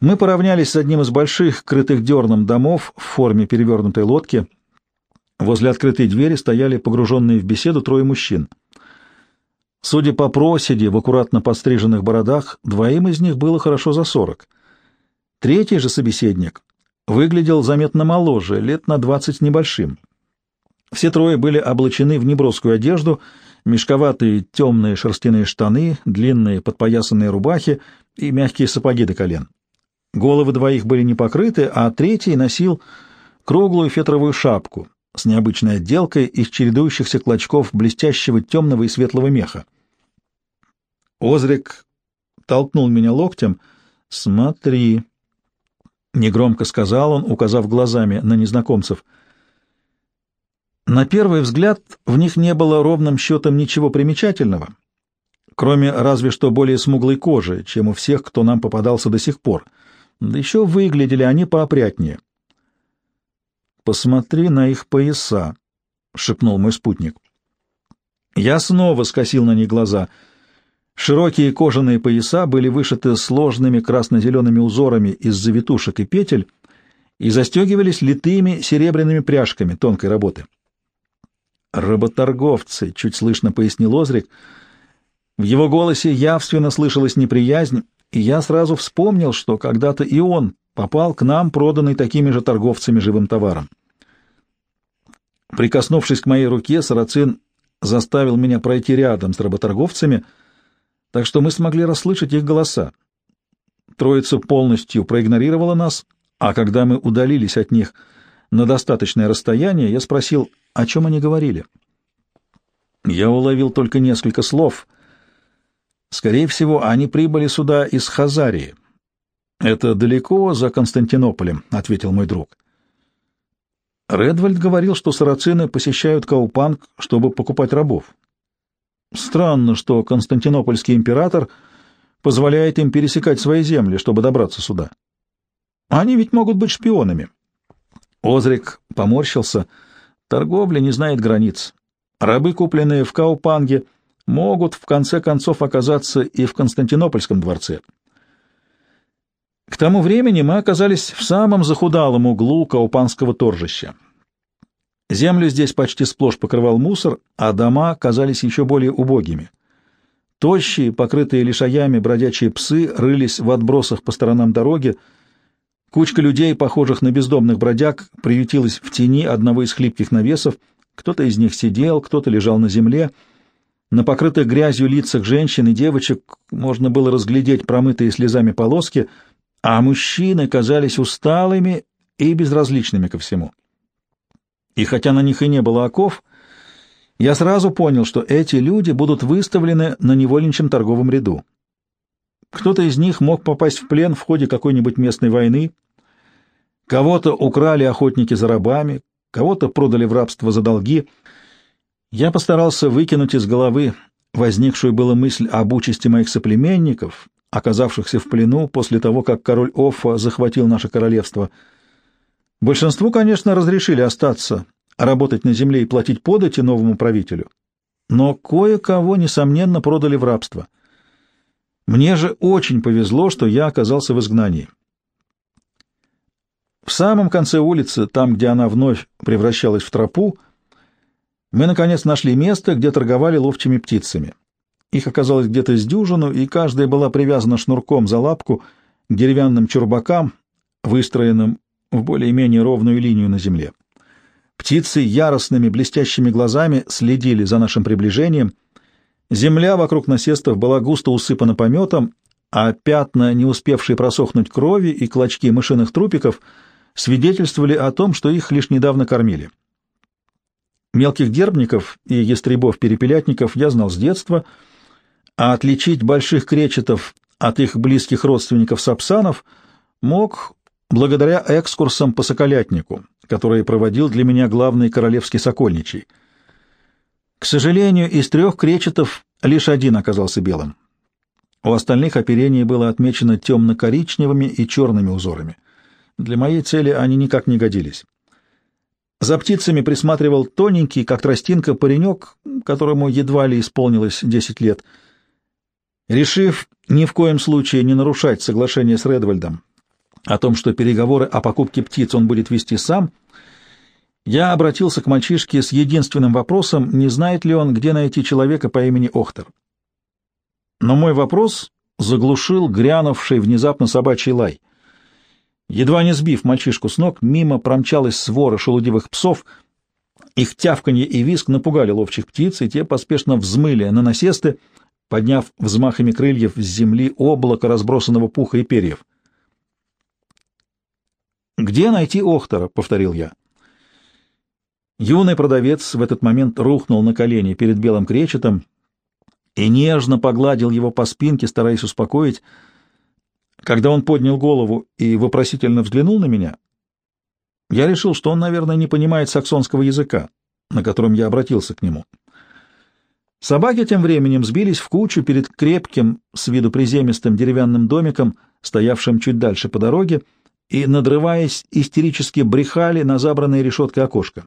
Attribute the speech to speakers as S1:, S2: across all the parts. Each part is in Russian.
S1: Мы поравнялись с одним из больших, крытых дерном домов в форме перевернутой лодки. Возле открытой двери стояли погруженные в беседу трое мужчин. Судя по проседи в аккуратно подстриженных бородах, двоим из них было хорошо за сорок. Третий же собеседник выглядел заметно моложе, лет на двадцать небольшим. Все трое были облачены в неброскую одежду, мешковатые темные шерстяные штаны, длинные подпоясанные рубахи и мягкие сапоги до колен. Головы двоих были не покрыты, а третий носил круглую фетровую шапку с необычной отделкой из чередующихся клочков блестящего темного и светлого меха. Озрик толкнул меня локтем. «Смотри», — негромко сказал он, указав глазами на незнакомцев — на первый взгляд в них не было ровным счетом ничего примечательного, кроме разве что более смуглой кожи, чем у всех, кто нам попадался до сих пор. Да еще выглядели они поопрятнее. «Посмотри на их пояса», — шепнул мой спутник. Я снова скосил на них глаза. Широкие кожаные пояса были вышиты сложными красно-зелеными узорами из завитушек и петель и застегивались литыми серебряными пряжками тонкой работы. «Работорговцы», — чуть слышно пояснил Озрик. В его голосе явственно слышалась неприязнь, и я сразу вспомнил, что когда-то и он попал к нам, проданный такими же торговцами живым товаром. Прикоснувшись к моей руке, Сарацин заставил меня пройти рядом с работорговцами, так что мы смогли расслышать их голоса. Троица полностью проигнорировала нас, а когда мы удалились от них на достаточное расстояние, я спросил, о чем они говорили. Я уловил только несколько слов. Скорее всего, они прибыли сюда из Хазарии. Это далеко за Константинополем, ответил мой друг. Редвальд говорил, что сарацины посещают Каупанг, чтобы покупать рабов. Странно, что константинопольский император позволяет им пересекать свои земли, чтобы добраться сюда. Они ведь могут быть шпионами. Озрик поморщился — Торговля не знает границ. Рабы, купленные в Каупанге, могут в конце концов оказаться и в Константинопольском дворце. К тому времени мы оказались в самом захудалом углу Каупанского торжища. Землю здесь почти сплошь покрывал мусор, а дома казались еще более убогими. Тощие, покрытые лишаями бродячие псы рылись в отбросах по сторонам дороги, Кучка людей, похожих на бездомных бродяг, приютилась в тени одного из хлипких навесов. Кто-то из них сидел, кто-то лежал на земле. На покрытых грязью лицах женщин и девочек можно было разглядеть промытые слезами полоски, а мужчины казались усталыми и безразличными ко всему. И хотя на них и не было оков, я сразу понял, что эти люди будут выставлены на невольничьем торговом ряду. Кто-то из них мог попасть в плен в ходе какой-нибудь местной войны, кого-то украли охотники за рабами, кого-то продали в рабство за долги. Я постарался выкинуть из головы возникшую была мысль об участи моих соплеменников, оказавшихся в плену после того, как король Оффа захватил наше королевство. Большинству, конечно, разрешили остаться, работать на земле и платить подати новому правителю, но кое-кого, несомненно, продали в рабство — мне же очень повезло, что я оказался в изгнании. В самом конце улицы, там, где она вновь превращалась в тропу, мы, наконец, нашли место, где торговали ловчими птицами. Их оказалось где-то с дюжину, и каждая была привязана шнурком за лапку к деревянным чурбакам, выстроенным в более-менее ровную линию на земле. Птицы яростными блестящими глазами следили за нашим приближением — Земля вокруг насестов была густо усыпана пометом, а пятна, не успевшие просохнуть крови и клочки мышиных трупиков, свидетельствовали о том, что их лишь недавно кормили. Мелких дербников и ястребов-перепелятников я знал с детства, а отличить больших кречетов от их близких родственников сапсанов мог благодаря экскурсам по соколятнику, которые проводил для меня главный королевский сокольничий — к сожалению, из трех кречетов лишь один оказался белым. У остальных оперение было отмечено темно-коричневыми и черными узорами. Для моей цели они никак не годились. За птицами присматривал тоненький, как тростинка, паренек, которому едва ли исполнилось десять лет. Решив ни в коем случае не нарушать соглашение с Редвальдом, о том, что переговоры о покупке птиц он будет вести сам, я обратился к мальчишке с единственным вопросом, не знает ли он, где найти человека по имени Охтер. Но мой вопрос заглушил грянувший внезапно собачий лай. Едва не сбив мальчишку с ног, мимо промчалась свора шелудивых псов. Их тявканье и визг напугали ловчих птиц, и те поспешно взмыли на насесты, подняв взмахами крыльев с земли облако разбросанного пуха и перьев. «Где найти Охтера?» — повторил я. Юный продавец в этот момент рухнул на колени перед белым кречетом и нежно погладил его по спинке, стараясь успокоить. Когда он поднял голову и вопросительно взглянул на меня, я решил, что он, наверное, не понимает саксонского языка, на котором я обратился к нему. Собаки тем временем сбились в кучу перед крепким, с виду приземистым деревянным домиком, стоявшим чуть дальше по дороге, и, надрываясь, истерически брехали на забранной решеткой окошко.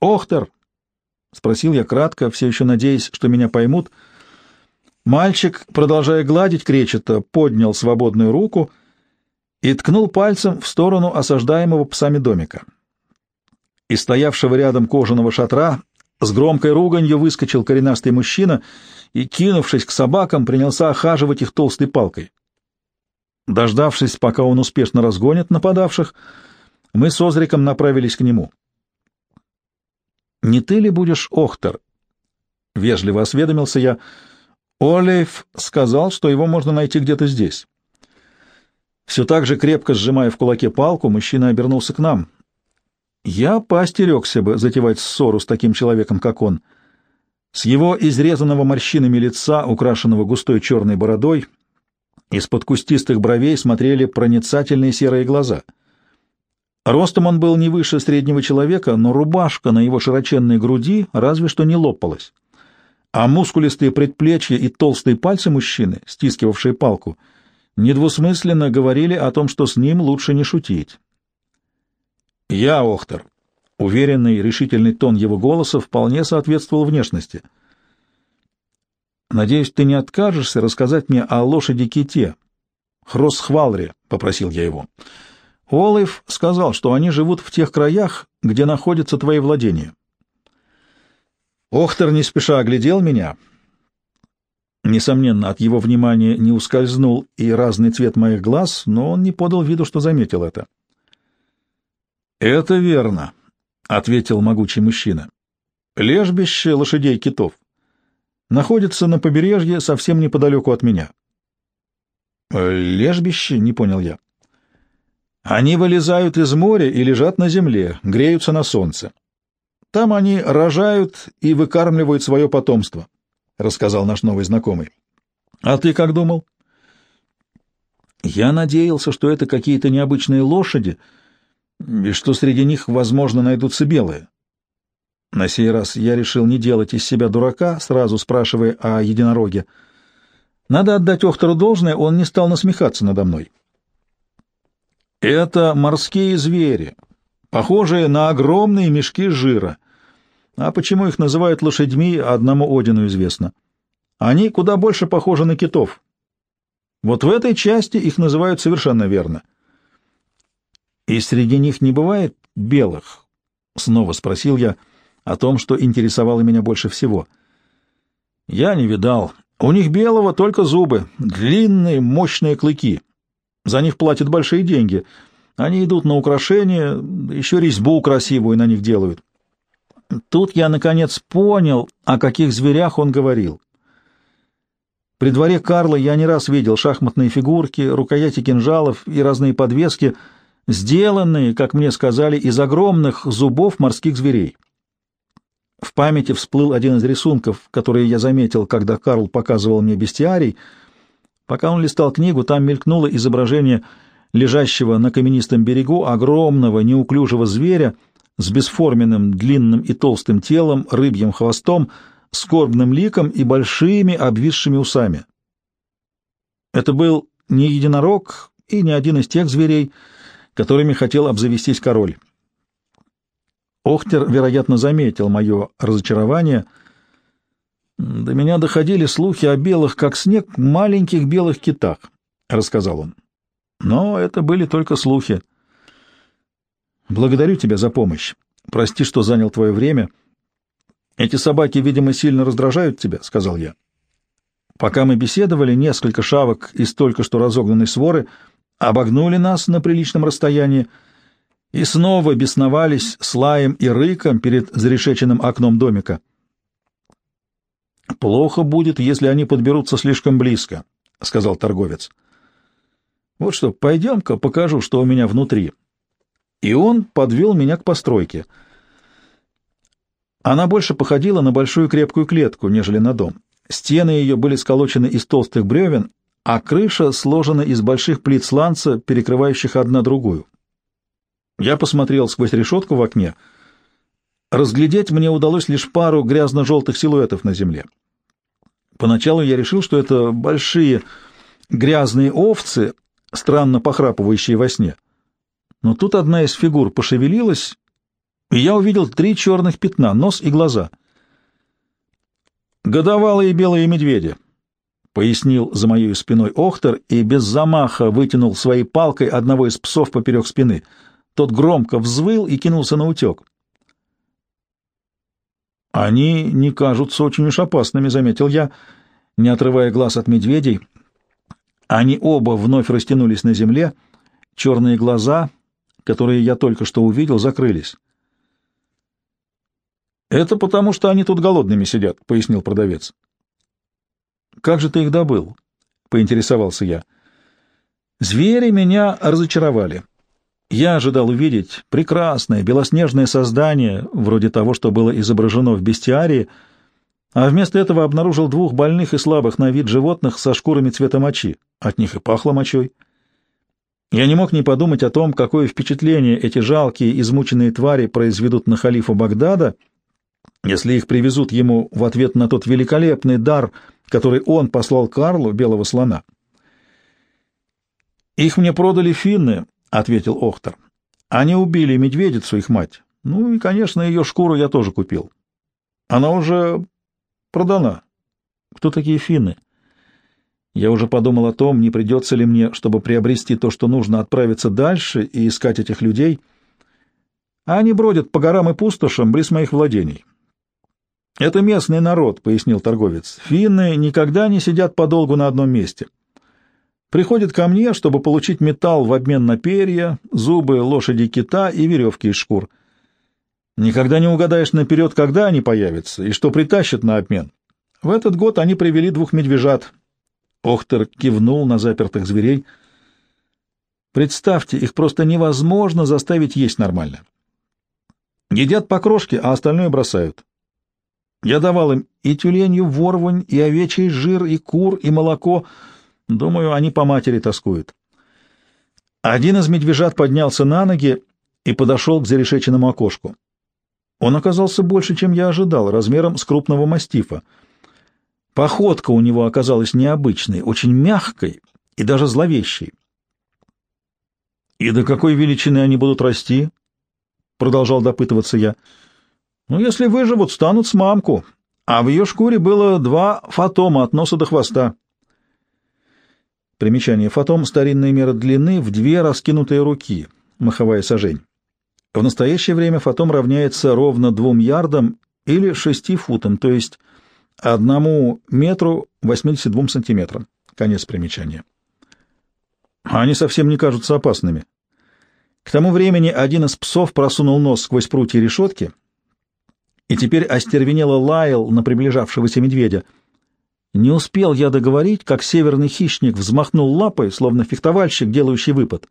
S1: «Охтер!» — спросил я кратко, все еще надеясь, что меня поймут. Мальчик, продолжая гладить кречета, поднял свободную руку и ткнул пальцем в сторону осаждаемого псами домика. Из стоявшего рядом кожаного шатра с громкой руганью выскочил коренастый мужчина и, кинувшись к собакам, принялся охаживать их толстой палкой. Дождавшись, пока он успешно разгонит нападавших, мы с Озриком направились к нему. «Не ты ли будешь Охтер?» — вежливо осведомился я. Олейф сказал, что его можно найти где-то здесь. Все так же крепко сжимая в кулаке палку, мужчина обернулся к нам. Я поостерегся бы затевать ссору с таким человеком, как он. С его изрезанного морщинами лица, украшенного густой черной бородой, из-под кустистых бровей смотрели проницательные серые глаза. Ростом он был не выше среднего человека, но рубашка на его широченной груди разве что не лопалась. А мускулистые предплечья и толстые пальцы мужчины, стискивавшие палку, недвусмысленно говорили о том, что с ним лучше не шутить. «Я Охтер». Уверенный, решительный тон его голоса вполне соответствовал внешности — Надеюсь, ты не откажешься рассказать мне о лошади Ките, Хросхвалре, — попросил я его. Олаев сказал, что они живут в тех краях, где находятся твои владения. Охтер не спеша оглядел меня. Несомненно, от его внимания не ускользнул и разный цвет моих глаз, но он не подал виду, что заметил это. — Это верно, — ответил могучий мужчина. — Лежбище лошадей-китов находится на побережье совсем неподалеку от меня. Лежбище? Не понял я. Они вылезают из моря и лежат на земле, греются на солнце. Там они рожают и выкармливают свое потомство, — рассказал наш новый знакомый. — А ты как думал? — Я надеялся, что это какие-то необычные лошади, и что среди них, возможно, найдутся белые. На сей раз я решил не делать из себя дурака, сразу спрашивая о единороге. Надо отдать Охтору должное, он не стал насмехаться надо мной. Это морские звери, похожие на огромные мешки жира. А почему их называют лошадьми, одному Одину известно. Они куда больше похожи на китов. Вот в этой части их называют совершенно верно. И среди них не бывает белых? Снова спросил я, — о том, что интересовало меня больше всего. Я не видал. У них белого только зубы, длинные, мощные клыки. За них платят большие деньги. Они идут на украшения, еще резьбу красивую на них делают. Тут я, наконец, понял, о каких зверях он говорил. При дворе Карла я не раз видел шахматные фигурки, рукояти кинжалов и разные подвески, сделанные, как мне сказали, из огромных зубов морских зверей. В памяти всплыл один из рисунков, которые я заметил, когда Карл показывал мне бестиарий. Пока он листал книгу, там мелькнуло изображение лежащего на каменистом берегу огромного неуклюжего зверя с бесформенным длинным и толстым телом, рыбьим хвостом, скорбным ликом и большими обвисшими усами. Это был не единорог и не один из тех зверей, которыми хотел обзавестись король. Охтер, вероятно, заметил мое разочарование. До меня доходили слухи о белых, как снег, маленьких белых китах, — рассказал он. Но это были только слухи. Благодарю тебя за помощь. Прости, что занял твое время. Эти собаки, видимо, сильно раздражают тебя, — сказал я. Пока мы беседовали, несколько шавок из только что разогнанной своры обогнули нас на приличном расстоянии и снова бесновались с лаем и рыком перед зарешеченным окном домика. «Плохо будет, если они подберутся слишком близко», — сказал торговец. «Вот что, пойдем-ка покажу, что у меня внутри». И он подвел меня к постройке. Она больше походила на большую крепкую клетку, нежели на дом. Стены ее были сколочены из толстых бревен, а крыша сложена из больших плит сланца, перекрывающих одна другую. Я посмотрел сквозь решетку в окне. Разглядеть мне удалось лишь пару грязно-желтых силуэтов на земле. Поначалу я решил, что это большие грязные овцы, странно похрапывающие во сне. Но тут одна из фигур пошевелилась, и я увидел три черных пятна, нос и глаза. «Годовалые белые медведи», — пояснил за моей спиной Охтер и без замаха вытянул своей палкой одного из псов поперек спины. Тот громко взвыл и кинулся на утек. «Они не кажутся очень уж опасными», — заметил я, не отрывая глаз от медведей. Они оба вновь растянулись на земле, черные глаза, которые я только что увидел, закрылись. «Это потому, что они тут голодными сидят», — пояснил продавец. «Как же ты их добыл?» — поинтересовался я. «Звери меня разочаровали. Я ожидал увидеть прекрасное белоснежное создание, вроде того, что было изображено в бестиарии, а вместо этого обнаружил двух больных и слабых на вид животных со шкурами цвета мочи. От них и пахло мочой. Я не мог не подумать о том, какое впечатление эти жалкие, измученные твари произведут на халифа Багдада, если их привезут ему в ответ на тот великолепный дар, который он послал Карлу, белого слона. «Их мне продали финны», — ответил Охтер. «Они убили медведицу, их мать. Ну и, конечно, ее шкуру я тоже купил. Она уже продана. Кто такие финны?» Я уже подумал о том, не придется ли мне, чтобы приобрести то, что нужно, отправиться дальше и искать этих людей. А они бродят по горам и пустошам близ моих владений. «Это местный народ», — пояснил торговец. «Финны никогда не сидят подолгу на одном месте. Приходят ко мне, чтобы получить металл в обмен на перья, зубы лошади кита и веревки из шкур. Никогда не угадаешь наперед, когда они появятся и что притащат на обмен. В этот год они привели двух медвежат, Охтер кивнул на запертых зверей. Представьте, их просто невозможно заставить есть нормально. Едят по крошке, а остальное бросают. Я давал им и тюленью ворвань, и овечий жир, и кур, и молоко. Думаю, они по матери тоскуют. Один из медвежат поднялся на ноги и подошел к зарешеченному окошку. Он оказался больше, чем я ожидал, размером с крупного мастифа — Походка у него оказалась необычной, очень мягкой и даже зловещей. «И до какой величины они будут расти?» — продолжал допытываться я. «Ну, если выживут, станут с мамку, а в ее шкуре было два фотома от носа до хвоста». Примечание. Фотом — старинная мера длины в две раскинутые руки, маховая сажень. В настоящее время фотом равняется ровно двум ярдам или шести футам, то есть одному метру 82 сантиметрам. Конец примечания. Они совсем не кажутся опасными. К тому времени один из псов просунул нос сквозь прутья решетки и теперь остервенело лаял на приближавшегося медведя. Не успел я договорить, как северный хищник взмахнул лапой, словно фехтовальщик, делающий выпад.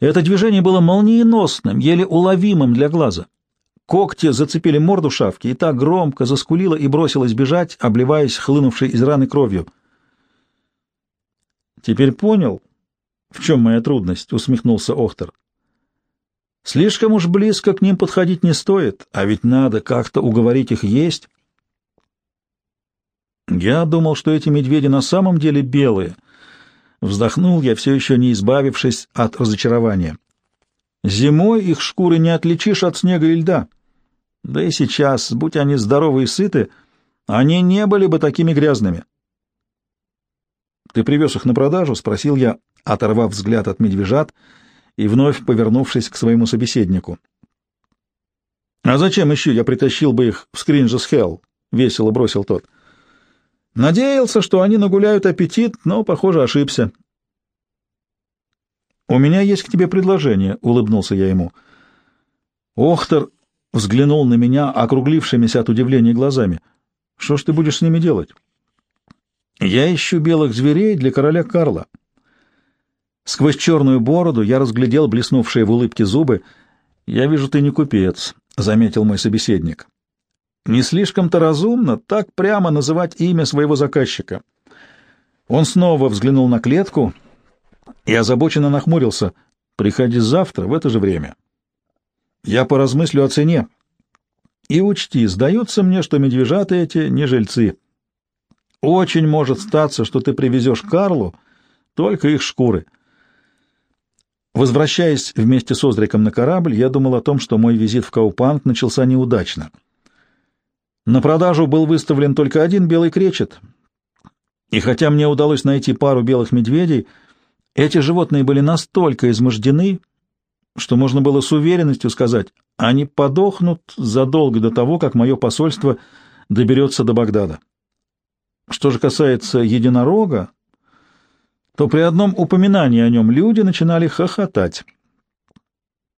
S1: Это движение было молниеносным, еле уловимым для глаза. Когти зацепили морду шавки, и так громко заскулила и бросилась бежать, обливаясь хлынувшей из раны кровью. «Теперь понял, в чем моя трудность?» — усмехнулся Охтер. «Слишком уж близко к ним подходить не стоит, а ведь надо как-то уговорить их есть». «Я думал, что эти медведи на самом деле белые». Вздохнул я, все еще не избавившись от разочарования. «Зимой их шкуры не отличишь от снега и льда». Да и сейчас, будь они здоровы и сыты, они не были бы такими грязными. — Ты привез их на продажу? — спросил я, оторвав взгляд от медвежат и вновь повернувшись к своему собеседнику. «А зачем еще я притащил бы их в Скринджес Хелл?» — весело бросил тот. «Надеялся, что они нагуляют аппетит, но, похоже, ошибся». «У меня есть к тебе предложение», — улыбнулся я ему. Охтер взглянул на меня округлившимися от удивления глазами. «Что ж ты будешь с ними делать?» «Я ищу белых зверей для короля Карла». Сквозь черную бороду я разглядел блеснувшие в улыбке зубы. «Я вижу, ты не купец», — заметил мой собеседник. «Не слишком-то разумно так прямо называть имя своего заказчика». Он снова взглянул на клетку и озабоченно нахмурился. «Приходи завтра в это же время. Я поразмыслю о цене. И учти, сдается мне, что медвежата эти не жильцы. Очень может статься, что ты привезешь Карлу только их шкуры». Возвращаясь вместе с Озриком на корабль, я думал о том, что мой визит в Каупанг начался неудачно. На продажу был выставлен только один белый кречет, и хотя мне удалось найти пару белых медведей, эти животные были настолько измождены, что можно было с уверенностью сказать, они подохнут задолго до того, как мое посольство доберется до Багдада. Что же касается единорога, то при одном упоминании о нем люди начинали хохотать.